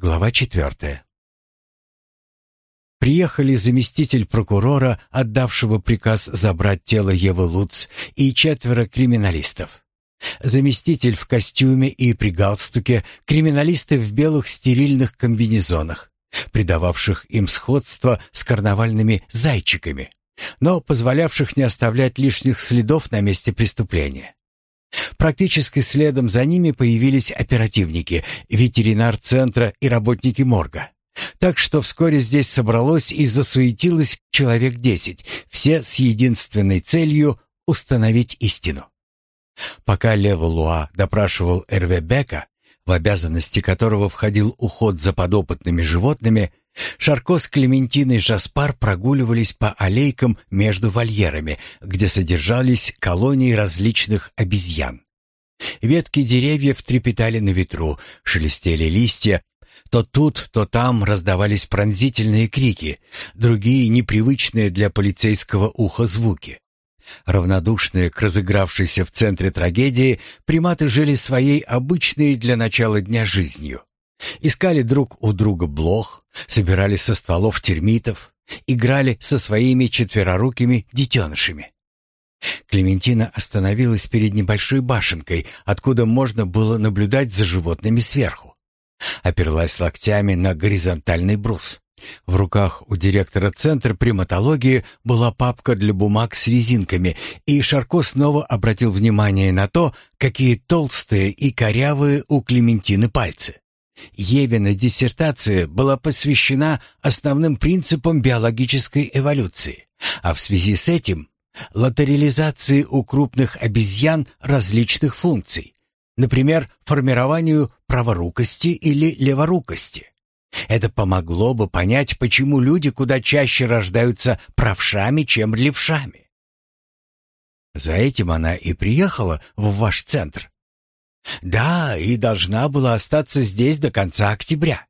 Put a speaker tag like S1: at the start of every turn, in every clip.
S1: Глава четвертая. Приехали заместитель прокурора, отдавшего приказ забрать тело Евы Луц, и четверо криминалистов. Заместитель в костюме и при галстуке, криминалисты в белых стерильных комбинезонах, придававших им сходство с карнавальными зайчиками, но позволявших не оставлять лишних следов на месте преступления. Практически следом за ними появились оперативники, ветеринар центра и работники морга. Так что вскоре здесь собралось и засуетилось человек десять, все с единственной целью установить истину. Пока Лево Луа допрашивал Эрве Бека, в обязанности которого входил уход за подопытными животными, Шарко с Клементиной Жаспар прогуливались по аллейкам между вольерами, где содержались колонии различных обезьян. Ветки деревьев трепетали на ветру, шелестели листья, то тут, то там раздавались пронзительные крики, другие непривычные для полицейского уха звуки. Равнодушные к разыгравшейся в центре трагедии, приматы жили своей обычной для начала дня жизнью. Искали друг у друга блох, собирали со стволов термитов, играли со своими четверорукими детенышами. Клементина остановилась перед небольшой башенкой, откуда можно было наблюдать за животными сверху. Оперлась локтями на горизонтальный брус. В руках у директора Центра приматологии была папка для бумаг с резинками, и Шарко снова обратил внимание на то, какие толстые и корявые у Клементины пальцы. Евина диссертация была посвящена основным принципам биологической эволюции, а в связи с этим латерализации у крупных обезьян различных функций, например, формированию праворукости или леворукости. Это помогло бы понять, почему люди куда чаще рождаются правшами, чем левшами. За этим она и приехала в ваш центр. Да, и должна была остаться здесь до конца октября.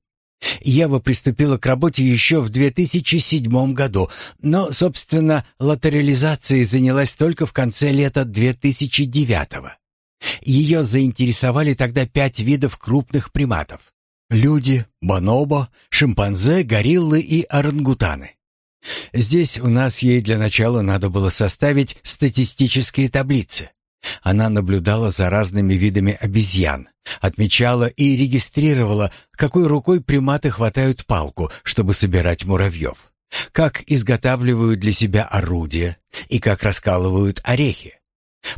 S1: Ева приступила к работе еще в 2007 году, но, собственно, латерализацией занялась только в конце лета 2009 -го. Ее заинтересовали тогда пять видов крупных приматов. Люди, бонобо, шимпанзе, гориллы и орангутаны. Здесь у нас ей для начала надо было составить статистические таблицы. Она наблюдала за разными видами обезьян, отмечала и регистрировала, какой рукой приматы хватают палку, чтобы собирать муравьев, как изготавливают для себя орудия и как раскалывают орехи.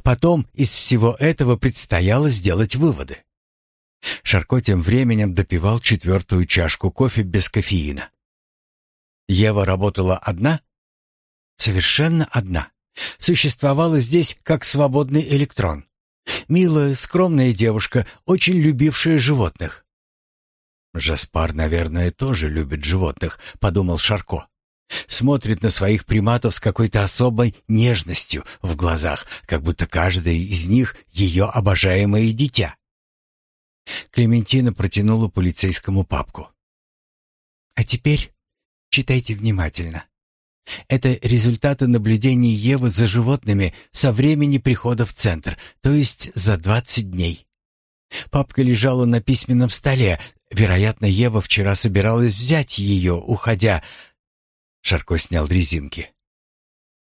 S1: Потом из всего этого предстояло сделать выводы. Шарко тем временем допивал четвертую чашку кофе без кофеина. Ева работала одна? Совершенно одна. Существовала здесь как свободный электрон. Милая, скромная девушка, очень любившая животных. «Жаспар, наверное, тоже любит животных», — подумал Шарко. Смотрит на своих приматов с какой-то особой нежностью в глазах, как будто каждый из них ее обожаемое дитя. Клементина протянула полицейскому папку. «А теперь читайте внимательно. Это результаты наблюдений Евы за животными со времени прихода в центр, то есть за 20 дней. Папка лежала на письменном столе. Вероятно, Ева вчера собиралась взять ее, уходя. Шарко снял резинки.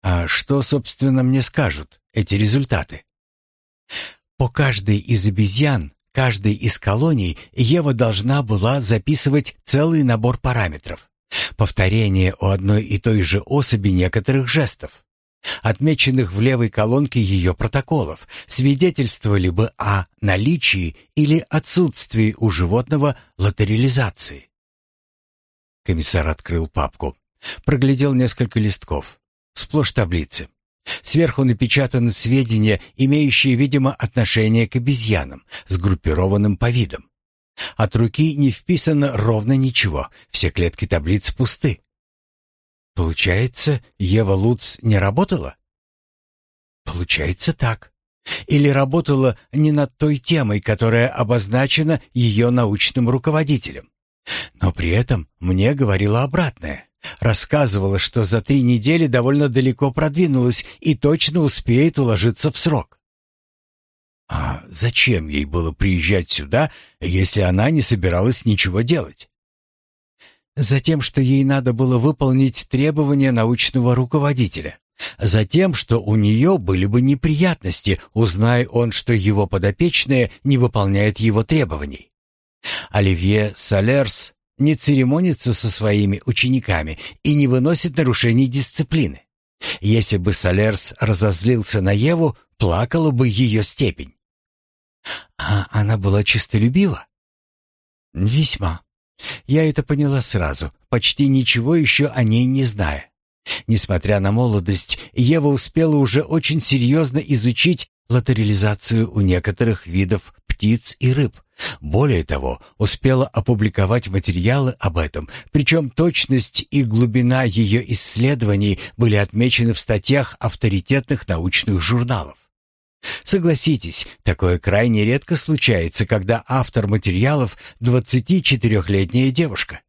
S1: А что, собственно, мне скажут эти результаты? По каждой из обезьян, каждой из колоний Ева должна была записывать целый набор параметров. Повторение у одной и той же особи некоторых жестов, отмеченных в левой колонке ее протоколов, свидетельствовали бы о наличии или отсутствии у животного латерализации. Комиссар открыл папку, проглядел несколько листков, сплошь таблицы. Сверху напечатаны сведения, имеющие, видимо, отношение к обезьянам, сгруппированным по видам. От руки не вписано ровно ничего, все клетки таблиц пусты. Получается, Ева Луц не работала? Получается так. Или работала не над той темой, которая обозначена ее научным руководителем. Но при этом мне говорила обратное. Рассказывала, что за три недели довольно далеко продвинулась и точно успеет уложиться в срок. А зачем ей было приезжать сюда, если она не собиралась ничего делать? Затем, что ей надо было выполнить требования научного руководителя. Затем, что у нее были бы неприятности, узнай он, что его подопечные не выполняют его требований. Оливье Солерс не церемонится со своими учениками и не выносит нарушений дисциплины. Если бы Солерс разозлился на Еву, плакала бы ее степень. А она была честолюбива? Весьма. Я это поняла сразу, почти ничего еще о ней не зная. Несмотря на молодость, Ева успела уже очень серьезно изучить латерализацию у некоторых видов птиц и рыб. Более того, успела опубликовать материалы об этом, причем точность и глубина ее исследований были отмечены в статьях авторитетных научных журналов. Согласитесь, такое крайне редко случается, когда автор материалов 24-летняя девушка.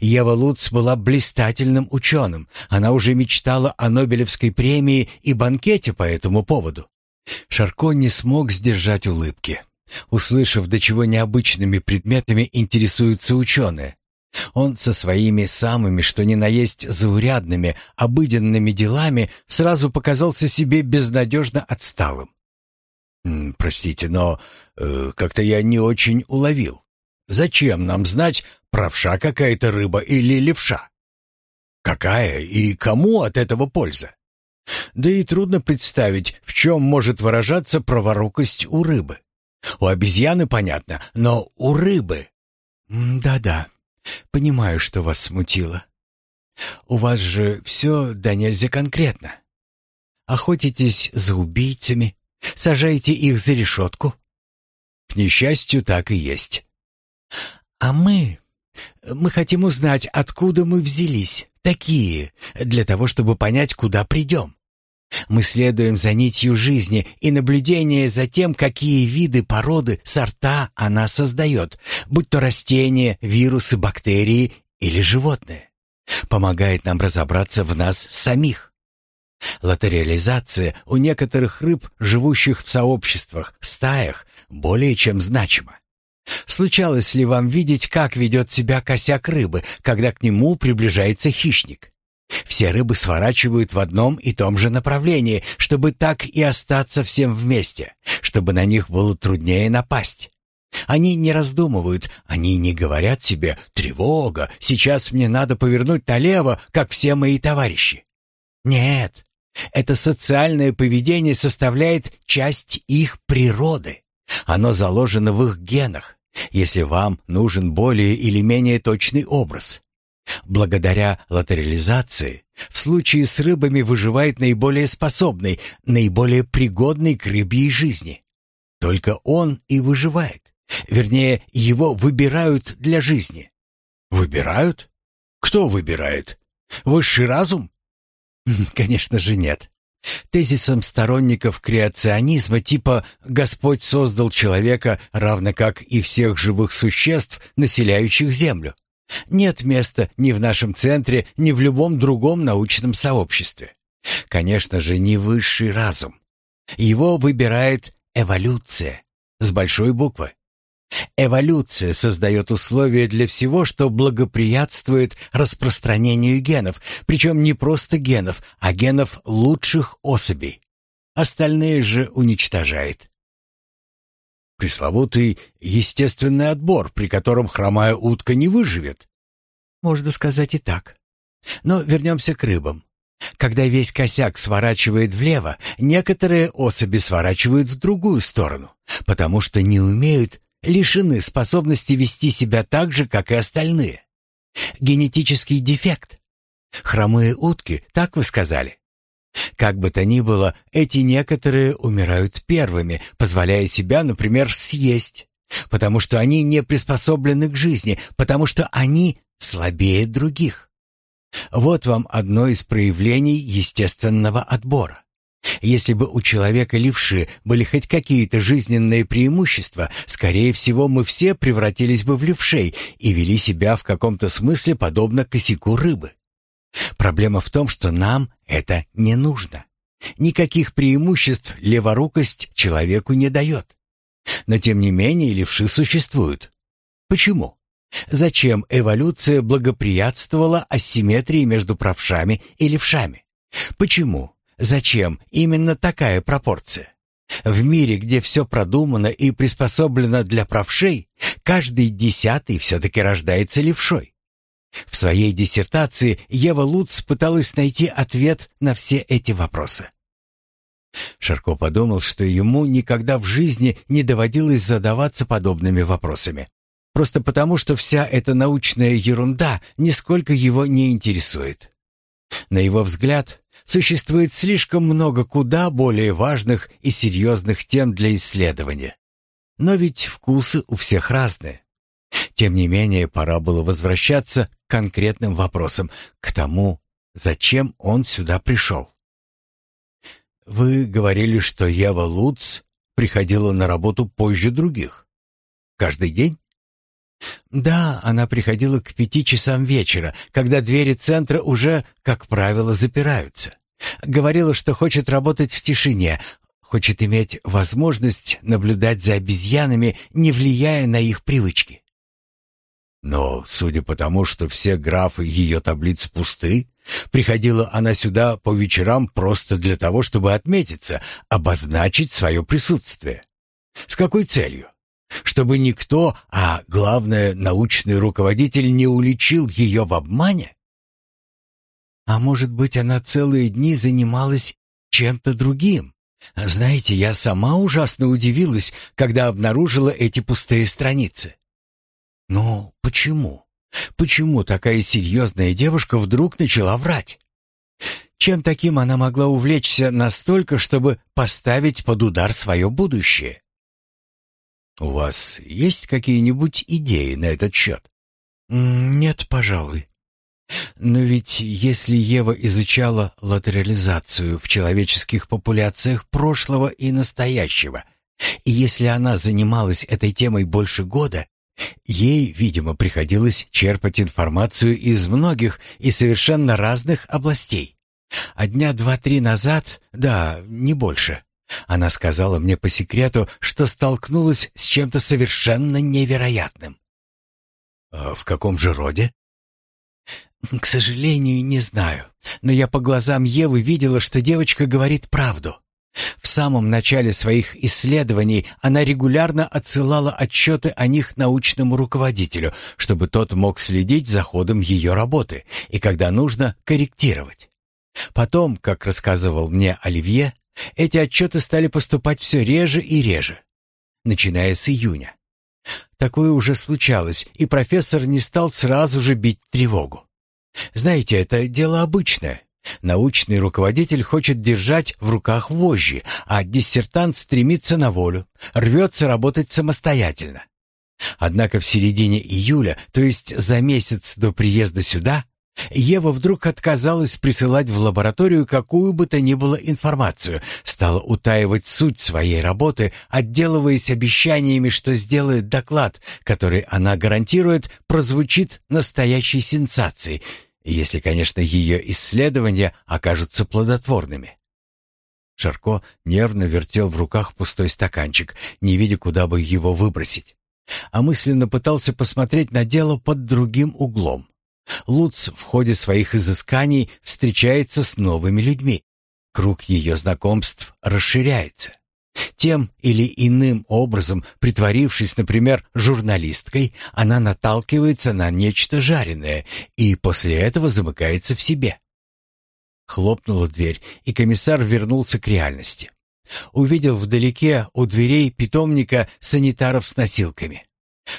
S1: Ева Луц была блистательным ученым. Она уже мечтала о Нобелевской премии и банкете по этому поводу. Шарко не смог сдержать улыбки, услышав, до чего необычными предметами интересуются ученые. Он со своими самыми, что ни на есть, заурядными, обыденными делами сразу показался себе безнадежно отсталым. «Простите, но э, как-то я не очень уловил. Зачем нам знать, правша какая-то рыба или левша? Какая и кому от этого польза? Да и трудно представить, в чем может выражаться праворукость у рыбы. У обезьяны понятно, но у рыбы... Да-да, понимаю, что вас смутило. У вас же все да нельзя конкретно. Охотитесь за убийцами, Сажаете их за решетку?» «К несчастью, так и есть». «А мы... мы хотим узнать, откуда мы взялись, такие, для того, чтобы понять, куда придем. Мы следуем за нитью жизни и наблюдение за тем, какие виды, породы, сорта она создает, будь то растения, вирусы, бактерии или животные. Помогает нам разобраться в нас самих. Латериализация у некоторых рыб, живущих в сообществах, стаях, более чем значима. Случалось ли вам видеть, как ведет себя косяк рыбы, когда к нему приближается хищник? Все рыбы сворачивают в одном и том же направлении, чтобы так и остаться всем вместе, чтобы на них было труднее напасть. Они не раздумывают, они не говорят себе «тревога, сейчас мне надо повернуть налево, как все мои товарищи». Нет, это социальное поведение составляет часть их природы. Оно заложено в их генах, если вам нужен более или менее точный образ. Благодаря латерализации в случае с рыбами выживает наиболее способный, наиболее пригодный к рыбьей жизни. Только он и выживает. Вернее, его выбирают для жизни. Выбирают? Кто выбирает? Высший разум? Конечно же нет. Тезисом сторонников креационизма типа «Господь создал человека, равно как и всех живых существ, населяющих Землю». Нет места ни в нашем центре, ни в любом другом научном сообществе. Конечно же, не высший разум. Его выбирает эволюция с большой буквы. Эволюция создает условия для всего, что благоприятствует распространению генов, причем не просто генов, а генов лучших особей. Остальные же уничтожает. Пресловутый естественный отбор, при котором хромая утка не выживет. Можно сказать и так. Но вернемся к рыбам. Когда весь косяк сворачивает влево, некоторые особи сворачивают в другую сторону, потому что не умеют лишены способности вести себя так же, как и остальные. Генетический дефект. Хромые утки, так вы сказали? Как бы то ни было, эти некоторые умирают первыми, позволяя себя, например, съесть, потому что они не приспособлены к жизни, потому что они слабее других. Вот вам одно из проявлений естественного отбора. Если бы у человека левши были хоть какие-то жизненные преимущества, скорее всего, мы все превратились бы в левшей и вели себя в каком-то смысле подобно косяку рыбы. Проблема в том, что нам это не нужно. Никаких преимуществ леворукость человеку не дает. Но тем не менее левши существуют. Почему? Зачем эволюция благоприятствовала асимметрии между правшами и левшами? Почему? Зачем именно такая пропорция? В мире, где все продумано и приспособлено для правшей, каждый десятый все-таки рождается левшой. В своей диссертации Ева Луц пыталась найти ответ на все эти вопросы. Шарко подумал, что ему никогда в жизни не доводилось задаваться подобными вопросами. Просто потому, что вся эта научная ерунда нисколько его не интересует. На его взгляд, существует слишком много куда более важных и серьезных тем для исследования. Но ведь вкусы у всех разные. Тем не менее, пора было возвращаться к конкретным вопросам, к тому, зачем он сюда пришел. «Вы говорили, что Ева Луц приходила на работу позже других. Каждый день?» «Да, она приходила к пяти часам вечера, когда двери центра уже, как правило, запираются. Говорила, что хочет работать в тишине, хочет иметь возможность наблюдать за обезьянами, не влияя на их привычки. Но, судя по тому, что все графы ее таблиц пусты, приходила она сюда по вечерам просто для того, чтобы отметиться, обозначить свое присутствие. С какой целью? Чтобы никто, а главное, научный руководитель не уличил ее в обмане? А может быть, она целые дни занималась чем-то другим? Знаете, я сама ужасно удивилась, когда обнаружила эти пустые страницы. Но почему? Почему такая серьезная девушка вдруг начала врать? Чем таким она могла увлечься настолько, чтобы поставить под удар свое будущее? У вас есть какие-нибудь идеи на этот счет? Нет, пожалуй. Но ведь если Ева изучала латерализацию в человеческих популяциях прошлого и настоящего, и если она занималась этой темой больше года, ей, видимо, приходилось черпать информацию из многих и совершенно разных областей. А дня два-три назад, да, не больше, она сказала мне по секрету, что столкнулась с чем-то совершенно невероятным. «А «В каком же роде?» «К сожалению, не знаю, но я по глазам Евы видела, что девочка говорит правду. В самом начале своих исследований она регулярно отсылала отчеты о них научному руководителю, чтобы тот мог следить за ходом ее работы и, когда нужно, корректировать. Потом, как рассказывал мне Оливье, эти отчеты стали поступать все реже и реже, начиная с июня. Такое уже случалось, и профессор не стал сразу же бить тревогу. Знаете, это дело обычное. Научный руководитель хочет держать в руках вожжи, а диссертант стремится на волю, рвется работать самостоятельно. Однако в середине июля, то есть за месяц до приезда сюда, Ева вдруг отказалась присылать в лабораторию какую бы то ни было информацию, стала утаивать суть своей работы, отделываясь обещаниями, что сделает доклад, который она гарантирует прозвучит настоящей сенсацией, если, конечно, ее исследования окажутся плодотворными. Шарко нервно вертел в руках пустой стаканчик, не видя, куда бы его выбросить, а мысленно пытался посмотреть на дело под другим углом. Луц в ходе своих изысканий встречается с новыми людьми. Круг ее знакомств расширяется. Тем или иным образом, притворившись, например, журналисткой, она наталкивается на нечто жареное и после этого замыкается в себе. Хлопнула дверь, и комиссар вернулся к реальности. Увидел вдалеке у дверей питомника санитаров с носилками.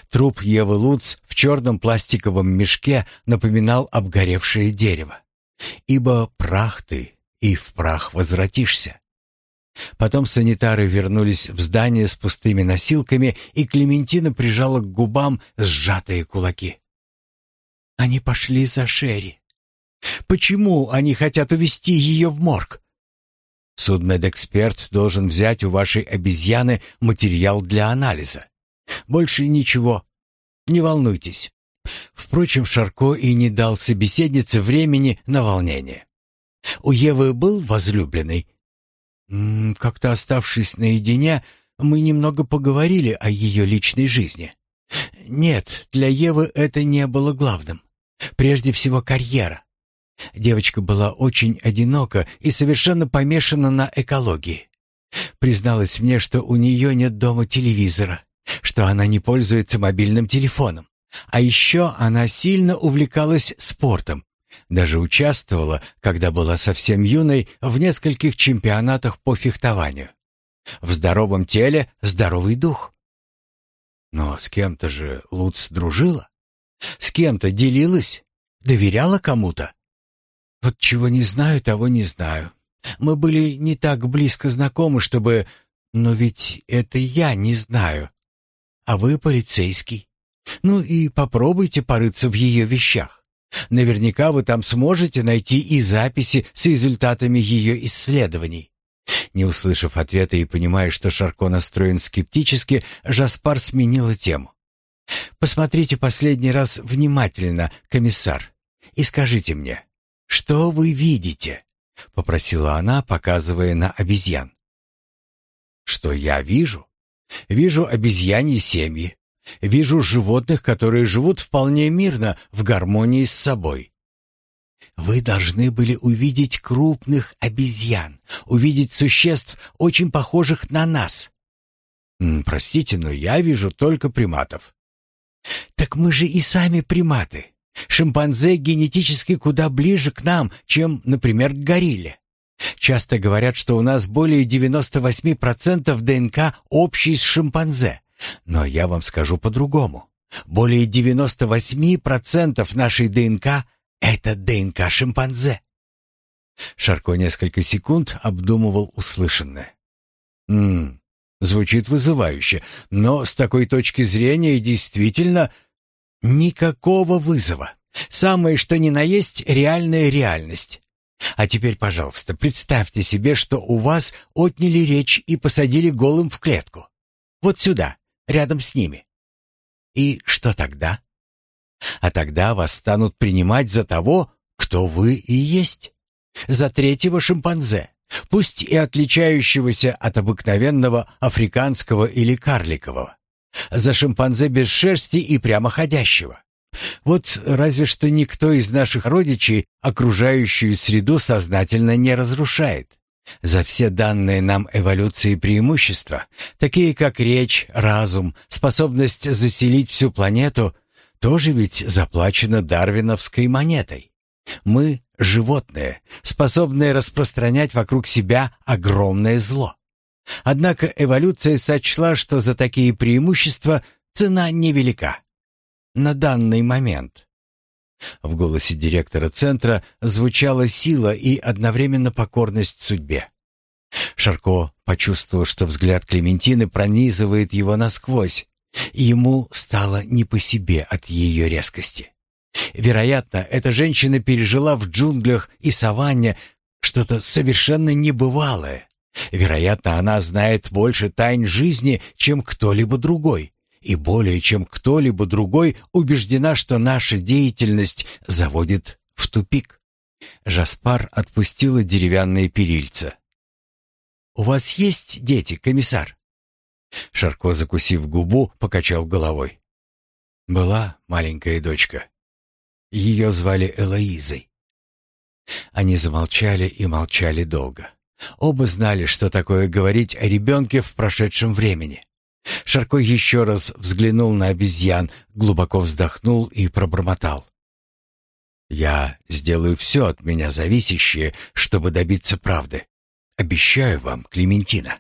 S1: Труп Евы Луц в черном пластиковом мешке напоминал обгоревшее дерево. «Ибо прах ты, и в прах возвратишься». Потом санитары вернулись в здание с пустыми носилками, и Клементина прижала к губам сжатые кулаки. «Они пошли за Шерри. Почему они хотят увезти ее в морг?» Судмедэксперт должен взять у вашей обезьяны материал для анализа. Больше ничего. Не волнуйтесь. Впрочем, Шарко и не дал собеседнице времени на волнение. У Евы был возлюбленный. Как-то оставшись наедине, мы немного поговорили о ее личной жизни. Нет, для Евы это не было главным. Прежде всего карьера. Девочка была очень одинока и совершенно помешана на экологии. Призналась мне, что у нее нет дома телевизора, что она не пользуется мобильным телефоном. А еще она сильно увлекалась спортом. Даже участвовала, когда была совсем юной, в нескольких чемпионатах по фехтованию. В здоровом теле здоровый дух. Но с кем-то же Луц дружила? С кем-то делилась? Доверяла кому-то? Вот чего не знаю, того не знаю. Мы были не так близко знакомы, чтобы... Но ведь это я не знаю. А вы полицейский. Ну и попробуйте порыться в ее вещах. Наверняка вы там сможете найти и записи с результатами ее исследований. Не услышав ответа и понимая, что Шарко настроен скептически, Жаспар сменила тему. «Посмотрите последний раз внимательно, комиссар, и скажите мне, что вы видите?» — попросила она, показывая на обезьян. «Что я вижу? Вижу обезьяньи семьи. Вижу животных, которые живут вполне мирно, в гармонии с собой. Вы должны были увидеть крупных обезьян, увидеть существ, очень похожих на нас. Простите, но я вижу только приматов. Так мы же и сами приматы. Шимпанзе генетически куда ближе к нам, чем, например, к горилле. Часто говорят, что у нас более 98% ДНК общий с шимпанзе. Но я вам скажу по-другому. Более 98% нашей ДНК — это ДНК шимпанзе. Шарко несколько секунд обдумывал услышанное. «Ммм, звучит вызывающе, но с такой точки зрения действительно Никакого вызова. Самое что ни на есть реальная реальность. А теперь, пожалуйста, представьте себе, что у вас отняли речь и посадили голым в клетку. Вот сюда, рядом с ними. И что тогда? А тогда вас станут принимать за того, кто вы и есть. За третьего шимпанзе, пусть и отличающегося от обыкновенного африканского или карликового за шимпанзе без шерсти и прямоходящего. Вот разве что никто из наших родичей окружающую среду сознательно не разрушает. За все данные нам эволюции преимущества, такие как речь, разум, способность заселить всю планету, тоже ведь заплачено дарвиновской монетой. Мы — животные, способные распространять вокруг себя огромное зло. Однако эволюция сочла, что за такие преимущества цена невелика. На данный момент. В голосе директора центра звучала сила и одновременно покорность судьбе. Шарко почувствовал, что взгляд Клементины пронизывает его насквозь, и ему стало не по себе от ее резкости. Вероятно, эта женщина пережила в джунглях и саванне что-то совершенно небывалое, Вероятно, она знает больше тайн жизни, чем кто-либо другой, и более чем кто-либо другой убеждена, что наша деятельность заводит в тупик. Жаспар отпустила деревянные перильца. «У вас есть дети, комиссар?» Шарко, закусив губу, покачал головой. «Была маленькая дочка. Ее звали Элоизой». Они замолчали и молчали долго. Оба знали, что такое говорить о ребенке в прошедшем времени. Шарко еще раз взглянул на обезьян, глубоко вздохнул и пробормотал. «Я сделаю все от меня зависящее, чтобы добиться правды. Обещаю вам, Клементина».